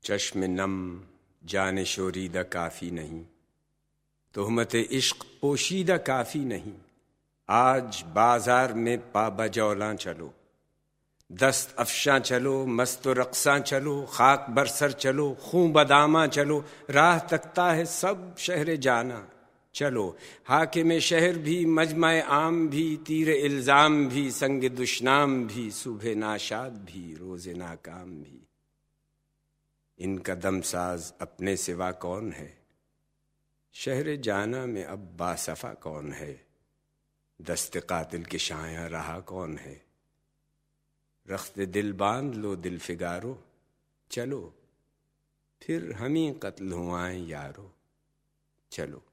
چشم نم، جان شوریدہ کافی نہیں۔ تہمت عشق پوشیدہ کافی نہیں۔ آج بازار میں پا بجولاں چلو۔ دست افشاں چلو، مست و رقصاں چلو، خاک برسر چلو، خون بداماں چلو۔ راہ تکتا ہے سب شہر جانا۔ چلو، حاکم شہر بھی، مجمع عام بھی، تیر الزام بھی، سنگ دشنام بھی، صبح ناشاد بھی، روز ناکام بھی۔ ان کا دم ساز اپنے سوا کون ہے؟ شہر جانا میں اب باصفا کون ہے؟ دست قاتل کے شایاں رہا کون ہے؟ رخت دل باندھ لو دل فگارو، چلو، پھر ہمیں قتل ہوائیں یارو، چلو۔